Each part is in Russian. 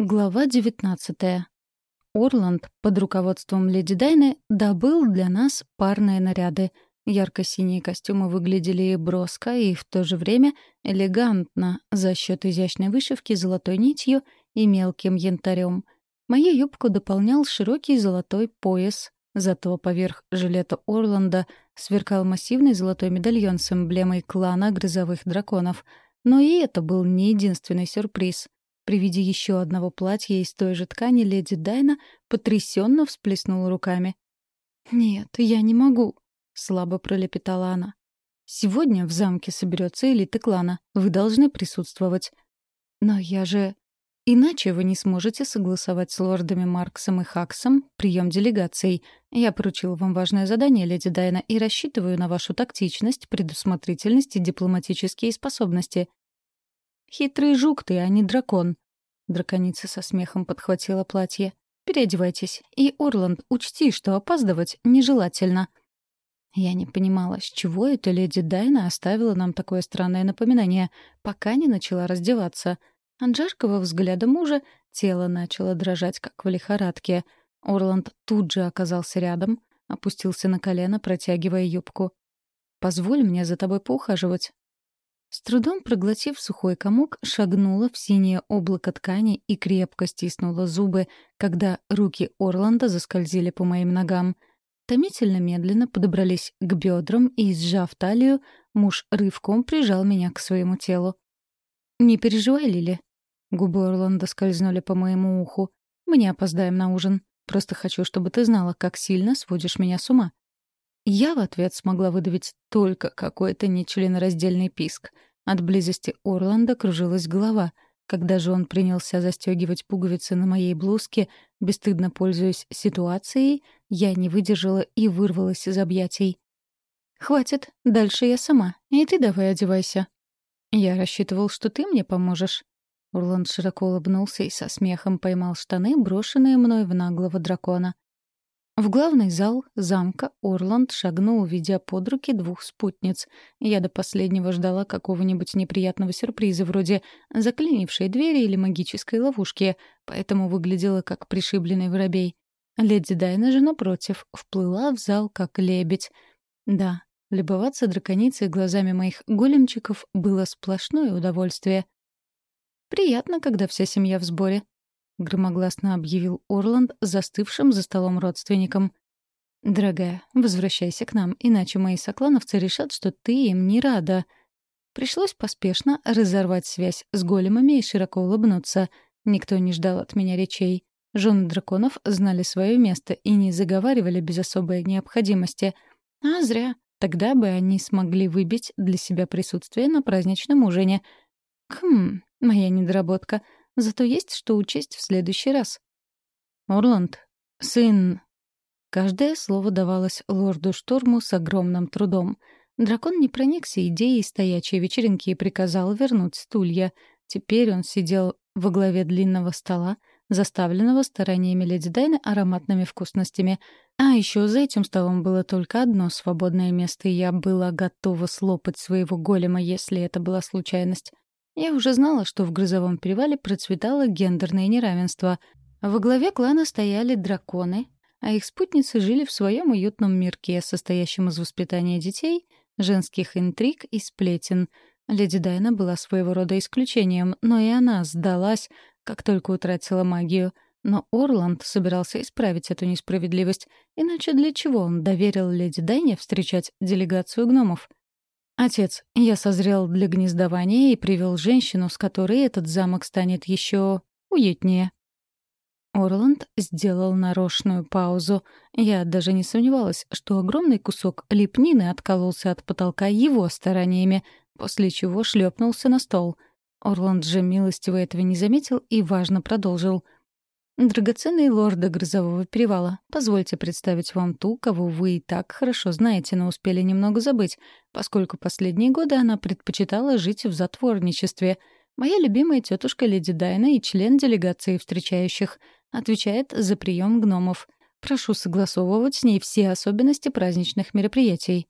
Глава 19. Орланд под руководством леди Дайны добыл для нас парные наряды. Ярко-синие костюмы выглядели броско и в то же время элегантно за счет изящной вышивки золотой нитью и мелким янтарем. Мою юбку дополнял широкий золотой пояс, зато поверх жилета Орланда сверкал массивный золотой медальон с эмблемой клана грозовых драконов. Но и это был не единственный сюрприз — при виде еще одного платья из той же ткани леди Дайна потрясенно всплеснула руками. «Нет, я не могу», — слабо пролепетала она. «Сегодня в замке соберется элита клана. Вы должны присутствовать». «Но я же...» «Иначе вы не сможете согласовать с лордами Марксом и Хаксом прием делегаций. Я поручил вам важное задание, леди Дайна, и рассчитываю на вашу тактичность, предусмотрительность и дипломатические способности. «Хитрый жук ты, а не дракон». Драконица со смехом подхватила платье. «Переодевайтесь. И, Орланд, учти, что опаздывать нежелательно». Я не понимала, с чего эта леди Дайна оставила нам такое странное напоминание, пока не начала раздеваться. От жаркого взгляда мужа тело начало дрожать, как в лихорадке. Орланд тут же оказался рядом, опустился на колено, протягивая юбку. «Позволь мне за тобой поухаживать», с трудом проглотив сухой комок, шагнула в синее облако ткани и крепко стиснула зубы, когда руки Орланда заскользили по моим ногам. Томительно медленно подобрались к бедрам и, сжав талию, муж рывком прижал меня к своему телу. «Не переживай, Лили». Губы Орланда скользнули по моему уху. «Мы не опоздаем на ужин. Просто хочу, чтобы ты знала, как сильно сводишь меня с ума». Я в ответ смогла выдавить только какой-то нечленораздельный писк. От близости Орланда кружилась голова. Когда же он принялся застегивать пуговицы на моей блузке, бесстыдно пользуясь ситуацией, я не выдержала и вырвалась из объятий. «Хватит, дальше я сама, и ты давай одевайся». «Я рассчитывал, что ты мне поможешь». Орланд широко улыбнулся и со смехом поймал штаны, брошенные мной в наглого дракона. В главный зал замка Орланд шагнул, ведя под руки двух спутниц. Я до последнего ждала какого-нибудь неприятного сюрприза, вроде заклинившей двери или магической ловушки, поэтому выглядела как пришибленный воробей. Леди Дайна же, напротив, вплыла в зал как лебедь. Да, любоваться драконицей глазами моих големчиков было сплошное удовольствие. Приятно, когда вся семья в сборе. — громогласно объявил Орланд застывшим за столом родственникам. «Дорогая, возвращайся к нам, иначе мои соклановцы решат, что ты им не рада». Пришлось поспешно разорвать связь с големами и широко улыбнуться. Никто не ждал от меня речей. Жены драконов знали свое место и не заговаривали без особой необходимости. А зря. Тогда бы они смогли выбить для себя присутствие на праздничном ужине. Хм, моя недоработка — Зато есть что учесть в следующий раз. Орланд, сын... Каждое слово давалось лорду Шторму с огромным трудом. Дракон не проникся идеей стоячей вечеринки и приказал вернуть стулья. Теперь он сидел во главе длинного стола, заставленного стараниями леди Дайны ароматными вкусностями. А еще за этим столом было только одно свободное место, и я была готова слопать своего голема, если это была случайность. Я уже знала, что в Грозовом перевале процветало гендерное неравенство. Во главе клана стояли драконы, а их спутницы жили в своем уютном мирке, состоящем из воспитания детей, женских интриг и сплетен. Леди Дайна была своего рода исключением, но и она сдалась, как только утратила магию. Но Орланд собирался исправить эту несправедливость, иначе для чего он доверил леди Дайне встречать делегацию гномов? «Отец, я созрел для гнездования и привел женщину, с которой этот замок станет еще уютнее». Орланд сделал нарочную паузу. Я даже не сомневалась, что огромный кусок лепнины откололся от потолка его стараниями, после чего шлепнулся на стол. Орланд же милостиво этого не заметил и важно продолжил. «Драгоценные лорды Грозового перевала, позвольте представить вам ту, кого вы и так хорошо знаете, но успели немного забыть, поскольку последние годы она предпочитала жить в затворничестве. Моя любимая тетушка Леди Дайна и член делегации встречающих. Отвечает за прием гномов. Прошу согласовывать с ней все особенности праздничных мероприятий».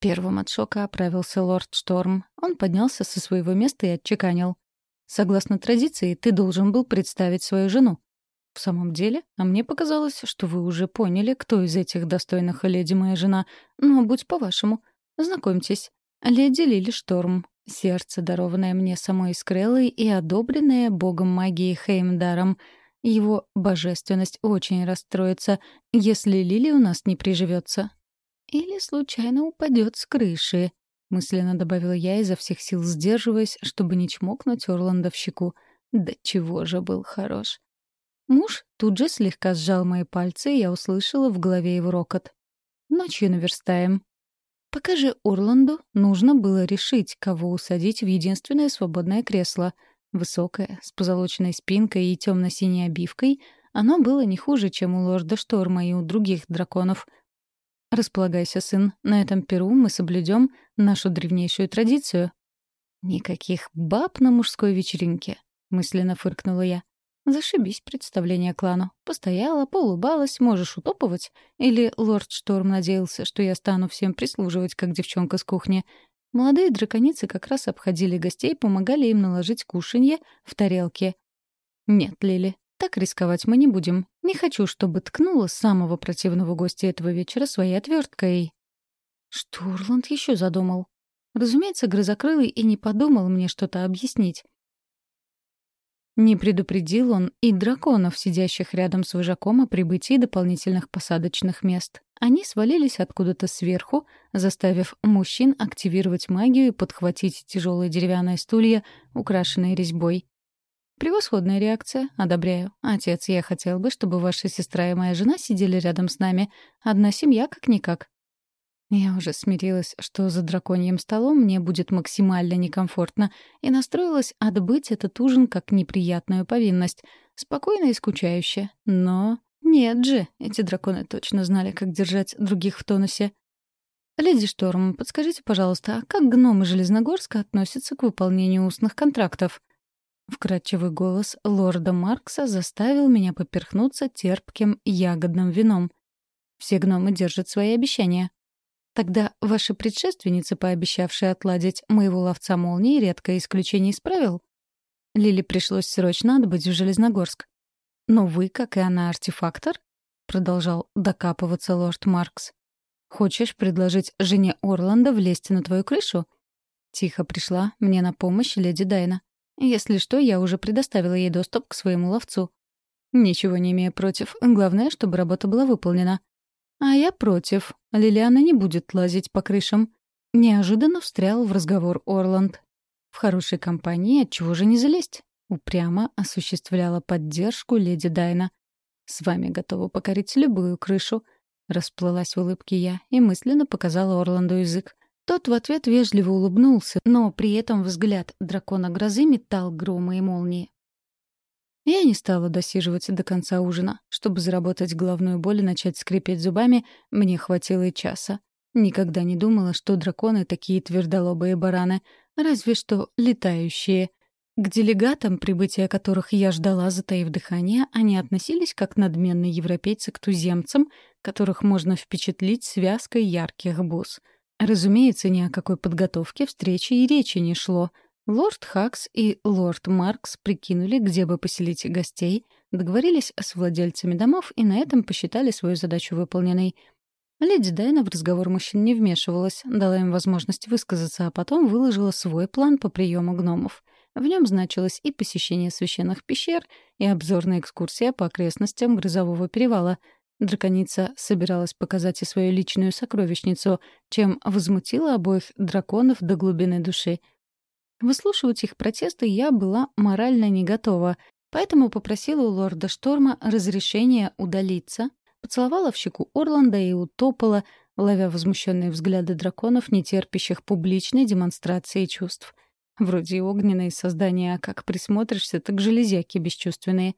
Первым от шока оправился лорд Шторм. Он поднялся со своего места и отчеканил. Согласно традиции, ты должен был представить свою жену. В самом деле, а мне показалось, что вы уже поняли, кто из этих достойных леди моя жена. Но будь по-вашему. Знакомьтесь. Леди Лили Шторм. Сердце, дарованное мне самой Скреллой и одобренное богом магии Хеймдаром. Его божественность очень расстроится, если Лили у нас не приживется. Или случайно упадет с крыши. — мысленно добавила я, изо всех сил сдерживаясь, чтобы не чмокнуть Орланда в щеку. Да чего же был хорош. Муж тут же слегка сжал мои пальцы, и я услышала в голове его рокот. «Ночью наверстаем». Пока же Орланду нужно было решить, кого усадить в единственное свободное кресло. Высокое, с позолоченной спинкой и темно-синей обивкой, оно было не хуже, чем у лорда Шторма и у других драконов — «Располагайся, сын. На этом перу мы соблюдем нашу древнейшую традицию». «Никаких баб на мужской вечеринке», — мысленно фыркнула я. «Зашибись представление клану. Постояла, поулыбалась, можешь утопывать. Или лорд Шторм надеялся, что я стану всем прислуживать, как девчонка с кухни. Молодые драконицы как раз обходили гостей, помогали им наложить кушанье в тарелки. «Нет, Лили, так рисковать мы не будем. Не хочу, чтобы ткнула самого противного гостя этого вечера своей отверткой. Что Орланд еще задумал? Разумеется, Грозокрылый и не подумал мне что-то объяснить. Не предупредил он и драконов, сидящих рядом с вожаком, о прибытии дополнительных посадочных мест. Они свалились откуда-то сверху, заставив мужчин активировать магию и подхватить тяжелые деревянные стулья, украшенные резьбой. Превосходная реакция. Одобряю. Отец, я хотел бы, чтобы ваша сестра и моя жена сидели рядом с нами. Одна семья как-никак. Я уже смирилась, что за драконьим столом мне будет максимально некомфортно, и настроилась отбыть этот ужин как неприятную повинность. Спокойно и скучающе. Но нет же, эти драконы точно знали, как держать других в тонусе. «Леди Шторм, подскажите, пожалуйста, а как гномы Железногорска относятся к выполнению устных контрактов?» Вкрадчивый голос лорда Маркса заставил меня поперхнуться терпким ягодным вином. Все гномы держат свои обещания. Тогда ваши предшественницы, пообещавшие отладить моего ловца молнии, редкое исключение из правил? Лили пришлось срочно отбыть в Железногорск. Но вы, как и она, артефактор? Продолжал докапываться лорд Маркс. Хочешь предложить жене Орланда влезть на твою крышу? Тихо пришла мне на помощь леди Дайна. Если что, я уже предоставила ей доступ к своему ловцу. Ничего не имею против. Главное, чтобы работа была выполнена. А я против. Лилиана не будет лазить по крышам. Неожиданно встрял в разговор Орланд. В хорошей компании от чего же не залезть? Упрямо осуществляла поддержку леди Дайна. «С вами готова покорить любую крышу», — расплылась в улыбке я и мысленно показала Орланду язык. Тот в ответ вежливо улыбнулся, но при этом взгляд дракона грозы метал громы и молнии. Я не стала досиживать до конца ужина. Чтобы заработать головную боль и начать скрипеть зубами, мне хватило и часа. Никогда не думала, что драконы такие твердолобые бараны, разве что летающие. К делегатам, прибытия которых я ждала, затаив дыхание, они относились как надменные европейцы к туземцам, которых можно впечатлить связкой ярких бус — Разумеется, ни о какой подготовке встречи и речи не шло. Лорд Хакс и лорд Маркс прикинули, где бы поселить гостей, договорились с владельцами домов и на этом посчитали свою задачу выполненной. Леди Дайна в разговор мужчин не вмешивалась, дала им возможность высказаться, а потом выложила свой план по приему гномов. В нем значилось и посещение священных пещер, и обзорная экскурсия по окрестностям Грозового перевала — Драконица собиралась показать и свою личную сокровищницу, чем возмутила обоих драконов до глубины души. Выслушивать их протесты я была морально не готова, поэтому попросила у лорда Шторма разрешения удалиться, поцеловала в щеку Орланда и утопала, ловя возмущенные взгляды драконов, не терпящих публичной демонстрации чувств. Вроде и огненные создания, а как присмотришься, так железяки бесчувственные.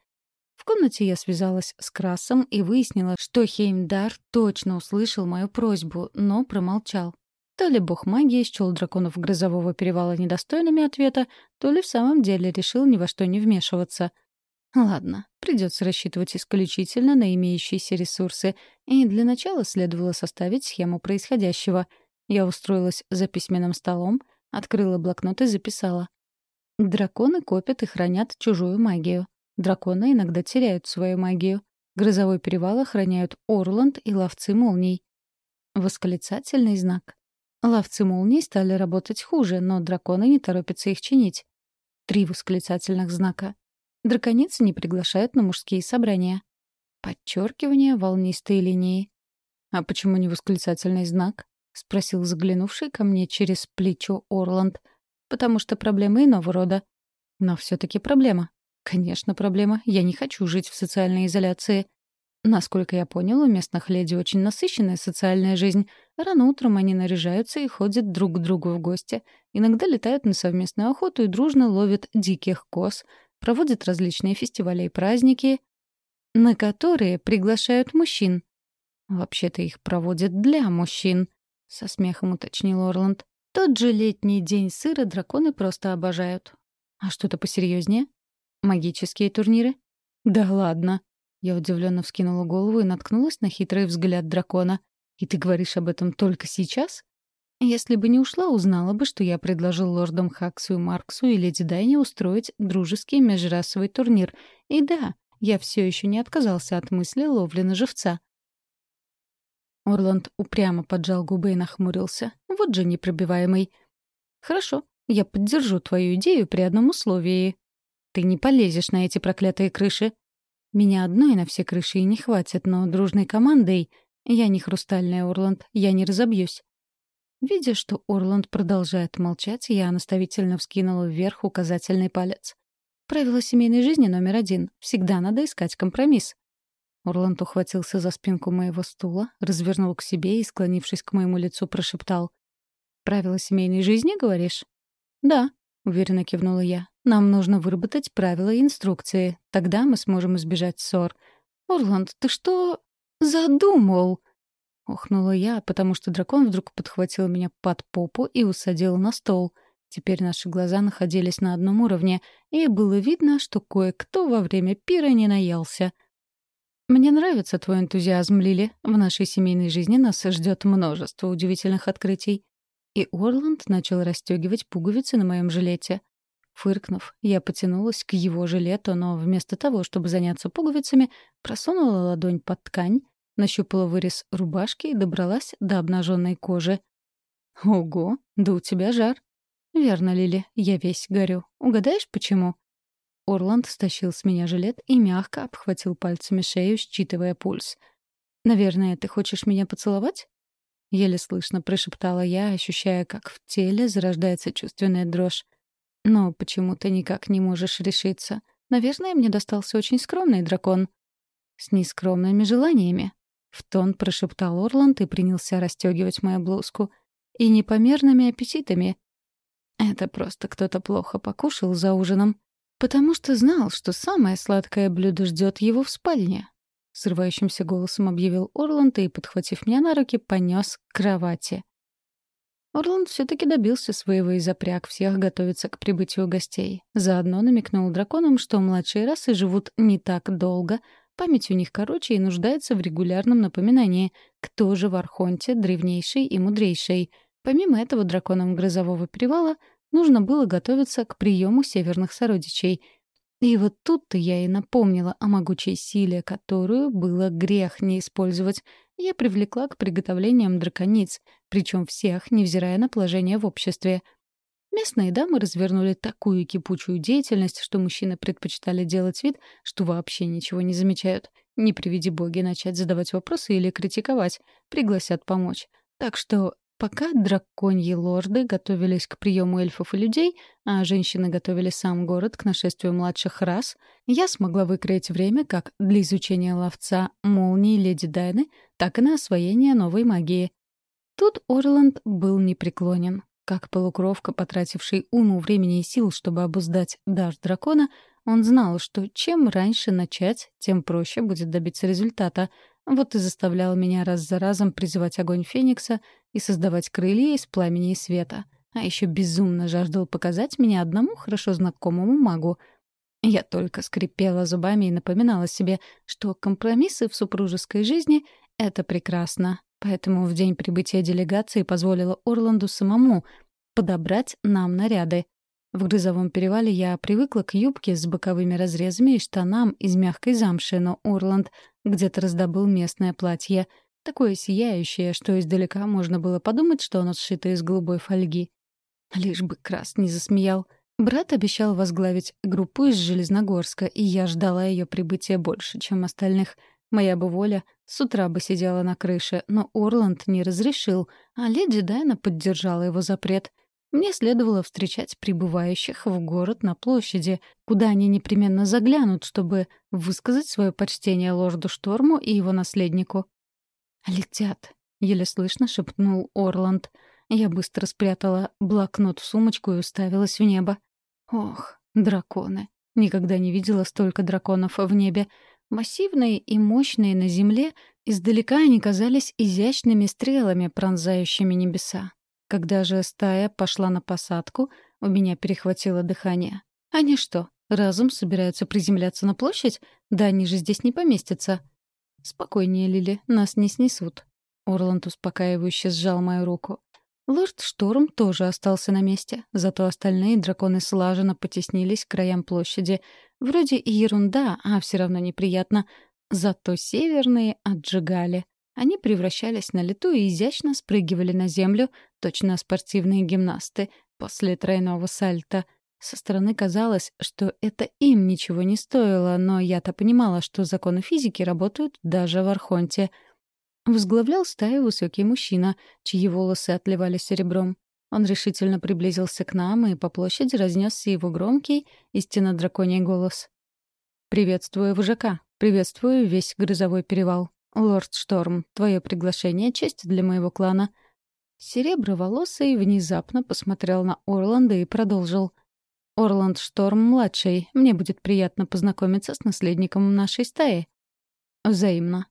В комнате я связалась с Красом и выяснила, что Хеймдар точно услышал мою просьбу, но промолчал. То ли бог магии счел драконов грозового перевала недостойными ответа, то ли в самом деле решил ни во что не вмешиваться. Ладно, придется рассчитывать исключительно на имеющиеся ресурсы, и для начала следовало составить схему происходящего. Я устроилась за письменным столом, открыла блокнот и записала. Драконы копят и хранят чужую магию. Драконы иногда теряют свою магию. Грозовой перевал охраняют Орланд и ловцы молний. Восклицательный знак. Ловцы молний стали работать хуже, но драконы не торопятся их чинить. Три восклицательных знака. Драконицы не приглашают на мужские собрания. Подчеркивание волнистой линии. «А почему не восклицательный знак?» — спросил заглянувший ко мне через плечо Орланд. «Потому что проблема иного рода». «Но все таки проблема». «Конечно, проблема. Я не хочу жить в социальной изоляции. Насколько я понял, у местных леди очень насыщенная социальная жизнь. Рано утром они наряжаются и ходят друг к другу в гости. Иногда летают на совместную охоту и дружно ловят диких коз, проводят различные фестивали и праздники, на которые приглашают мужчин. Вообще-то их проводят для мужчин, — со смехом уточнил Орланд. Тот же летний день сыра драконы просто обожают. А что-то посерьезнее? Магические турниры? Да ладно. Я удивленно вскинула голову и наткнулась на хитрый взгляд дракона. «И ты говоришь об этом только сейчас?» «Если бы не ушла, узнала бы, что я предложил лордам Хаксу и Марксу и леди Дайне устроить дружеский межрасовый турнир. И да, я все еще не отказался от мысли ловли на живца». Орланд упрямо поджал губы и нахмурился. «Вот же непробиваемый». «Хорошо, я поддержу твою идею при одном условии. Ты не полезешь на эти проклятые крыши», меня одной на все крыши и не хватит, но дружной командой... Я не хрустальный Орланд, я не разобьюсь. Видя, что Орланд продолжает молчать, я наставительно вскинула вверх указательный палец. Правило семейной жизни номер один. Всегда надо искать компромисс. Орланд ухватился за спинку моего стула, развернул к себе и, склонившись к моему лицу, прошептал. «Правила семейной жизни, говоришь?» «Да», — уверенно кивнула я. Нам нужно выработать правила и инструкции. Тогда мы сможем избежать ссор. Орланд, ты что задумал?» Охнула я, потому что дракон вдруг подхватил меня под попу и усадил на стол. Теперь наши глаза находились на одном уровне, и было видно, что кое-кто во время пира не наелся. «Мне нравится твой энтузиазм, Лили. В нашей семейной жизни нас ждет множество удивительных открытий». И Орланд начал расстегивать пуговицы на моем жилете. Фыркнув, я потянулась к его жилету, но вместо того, чтобы заняться пуговицами, просунула ладонь под ткань, нащупала вырез рубашки и добралась до обнаженной кожи. «Ого, да у тебя жар!» «Верно, Лили, я весь горю. Угадаешь, почему?» Орланд стащил с меня жилет и мягко обхватил пальцами шею, считывая пульс. «Наверное, ты хочешь меня поцеловать?» Еле слышно прошептала я, ощущая, как в теле зарождается чувственная дрожь. Но почему ты никак не можешь решиться? Наверное, мне достался очень скромный дракон. С нескромными желаниями. В тон прошептал Орланд и принялся расстегивать мою блузку. И непомерными аппетитами. Это просто кто-то плохо покушал за ужином. Потому что знал, что самое сладкое блюдо ждет его в спальне. Срывающимся голосом объявил Орланд и, подхватив меня на руки, понес к кровати. Орланд все-таки добился своего и запряг всех готовиться к прибытию гостей. Заодно намекнул драконам, что младшие расы живут не так долго, память у них короче и нуждается в регулярном напоминании, кто же в Архонте древнейший и мудрейший. Помимо этого драконам Грозового перевала нужно было готовиться к приему северных сородичей — и вот тут-то я и напомнила о могучей силе, которую было грех не использовать. Я привлекла к приготовлениям дракониц, причем всех, невзирая на положение в обществе. Местные дамы развернули такую кипучую деятельность, что мужчины предпочитали делать вид, что вообще ничего не замечают. Не приведи боги начать задавать вопросы или критиковать, пригласят помочь. Так что Пока драконьи лорды готовились к приему эльфов и людей, а женщины готовили сам город к нашествию младших рас, я смогла выкроить время как для изучения ловца молнии леди Дайны, так и на освоение новой магии. Тут Орланд был непреклонен. Как полукровка, потративший уму времени и сил, чтобы обуздать дар дракона, он знал, что чем раньше начать, тем проще будет добиться результата — вот и заставлял меня раз за разом призывать огонь Феникса и создавать крылья из пламени и света. А еще безумно жаждал показать меня одному хорошо знакомому магу. Я только скрипела зубами и напоминала себе, что компромиссы в супружеской жизни — это прекрасно. Поэтому в день прибытия делегации позволила Орланду самому подобрать нам наряды. В грызовом перевале я привыкла к юбке с боковыми разрезами и штанам из мягкой замши, но Орланд где-то раздобыл местное платье. Такое сияющее, что издалека можно было подумать, что оно сшито из голубой фольги. Лишь бы Крас не засмеял. Брат обещал возглавить группу из Железногорска, и я ждала ее прибытия больше, чем остальных. Моя бы воля с утра бы сидела на крыше, но Орланд не разрешил, а леди Дайна поддержала его запрет. Мне следовало встречать прибывающих в город на площади, куда они непременно заглянут, чтобы высказать свое почтение лорду Шторму и его наследнику. «Летят», — еле слышно шепнул Орланд. Я быстро спрятала блокнот в сумочку и уставилась в небо. Ох, драконы. Никогда не видела столько драконов в небе. Массивные и мощные на земле, издалека они казались изящными стрелами, пронзающими небеса. Когда же стая пошла на посадку, у меня перехватило дыхание. Они что, разум собираются приземляться на площадь? Да они же здесь не поместятся. Спокойнее, Лили, нас не снесут. Орланд успокаивающе сжал мою руку. Лорд Шторм тоже остался на месте, зато остальные драконы слаженно потеснились к краям площади. Вроде и ерунда, а все равно неприятно. Зато северные отжигали. Они превращались на лету и изящно спрыгивали на землю, точно спортивные гимнасты, после тройного сальта. Со стороны казалось, что это им ничего не стоило, но я-то понимала, что законы физики работают даже в Архонте — Возглавлял стаю высокий мужчина, чьи волосы отливали серебром. Он решительно приблизился к нам, и по площади разнесся его громкий, истинно драконий голос. «Приветствую, вожака. Приветствую весь грозовой перевал. Лорд Шторм, твое приглашение — честь для моего клана». Сереброволосый внезапно посмотрел на Орланда и продолжил. «Орланд Шторм-младший, мне будет приятно познакомиться с наследником нашей стаи». «Взаимно»,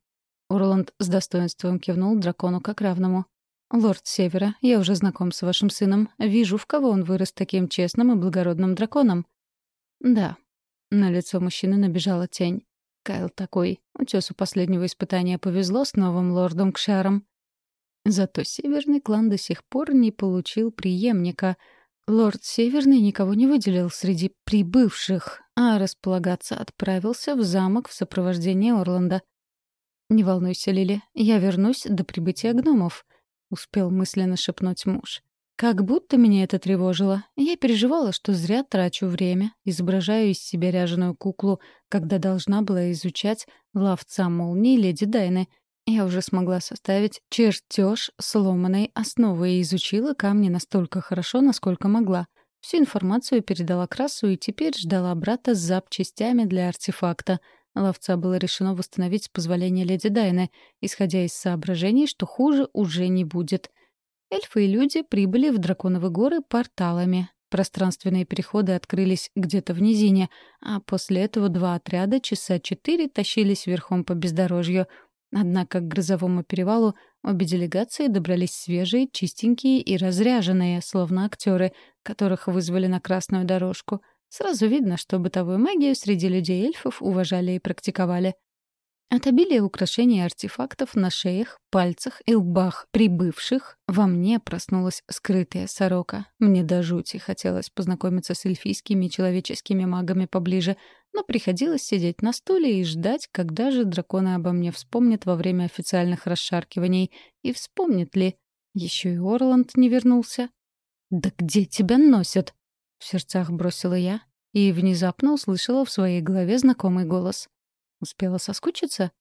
Орланд с достоинством кивнул дракону как равному. «Лорд Севера, я уже знаком с вашим сыном. Вижу, в кого он вырос таким честным и благородным драконом». «Да». На лицо мужчины набежала тень. Кайл такой. Утесу последнего испытания повезло с новым лордом Кшаром. Зато Северный клан до сих пор не получил преемника. Лорд Северный никого не выделил среди прибывших, а располагаться отправился в замок в сопровождении Орланда. «Не волнуйся, Лили, я вернусь до прибытия гномов», — успел мысленно шепнуть муж. Как будто меня это тревожило. Я переживала, что зря трачу время, изображаю из себя ряженую куклу, когда должна была изучать ловца молнии леди Дайны. Я уже смогла составить чертеж сломанной основы и изучила камни настолько хорошо, насколько могла. Всю информацию передала Красу и теперь ждала брата с запчастями для артефакта — Ловца было решено восстановить с позволения леди Дайны, исходя из соображений, что хуже уже не будет. Эльфы и люди прибыли в Драконовы горы порталами. Пространственные переходы открылись где-то в низине, а после этого два отряда часа четыре тащились верхом по бездорожью. Однако к грозовому перевалу обе делегации добрались свежие, чистенькие и разряженные, словно актеры, которых вызвали на красную дорожку — Сразу видно, что бытовую магию среди людей-эльфов уважали и практиковали. От обилия украшений и артефактов на шеях, пальцах и лбах прибывших во мне проснулась скрытая сорока. Мне до жути хотелось познакомиться с эльфийскими человеческими магами поближе, но приходилось сидеть на стуле и ждать, когда же драконы обо мне вспомнят во время официальных расшаркиваний. И вспомнит ли. Еще и Орланд не вернулся. «Да где тебя носят?» В сердцах бросила я и внезапно услышала в своей голове знакомый голос. Успела соскучиться?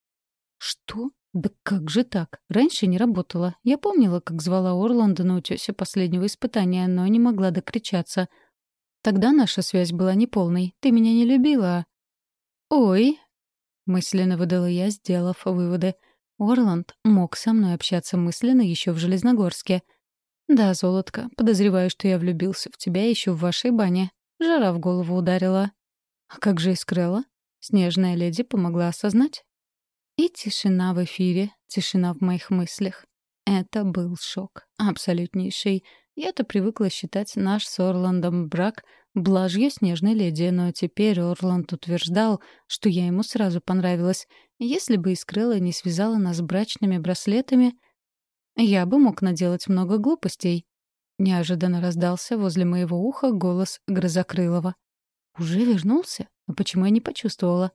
Что? Да как же так? Раньше не работала. Я помнила, как звала Орланда на утёсе последнего испытания, но не могла докричаться. Тогда наша связь была неполной. Ты меня не любила. Ой, мысленно выдала я, сделав выводы. Орланд мог со мной общаться мысленно еще в Железногорске — «Да, золотко, подозреваю, что я влюбился в тебя еще в вашей бане. Жара в голову ударила». «А как же искрыла?» Снежная леди помогла осознать. И тишина в эфире, тишина в моих мыслях. Это был шок. Абсолютнейший. Я-то привыкла считать наш с Орландом брак блажью снежной леди, но теперь Орланд утверждал, что я ему сразу понравилась. Если бы Искрыла не связала нас брачными браслетами, я бы мог наделать много глупостей. — неожиданно раздался возле моего уха голос Грозокрылова. «Уже вернулся? А почему я не почувствовала?»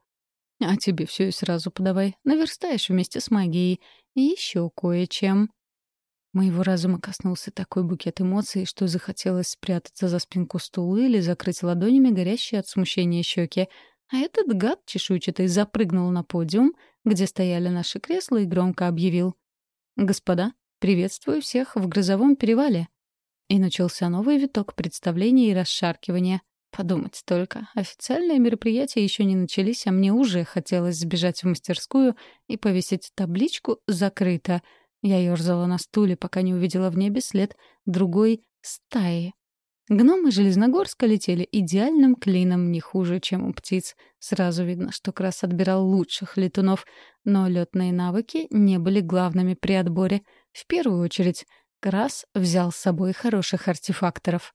«А тебе все и сразу подавай. Наверстаешь вместе с магией. И еще кое-чем». Моего разума коснулся такой букет эмоций, что захотелось спрятаться за спинку стула или закрыть ладонями горящие от смущения щеки. А этот гад чешуйчатый запрыгнул на подиум, где стояли наши кресла, и громко объявил. «Господа, приветствую всех в грозовом перевале». И начался новый виток представления и расшаркивания. Подумать только, официальные мероприятия еще не начались, а мне уже хотелось сбежать в мастерскую и повесить табличку «Закрыто», я ёрзала на стуле, пока не увидела в небе след другой стаи. Гномы Железногорска летели идеальным клином, не хуже, чем у птиц. Сразу видно, что Крас отбирал лучших летунов, но летные навыки не были главными при отборе. В первую очередь, Крас взял с собой хороших артефакторов.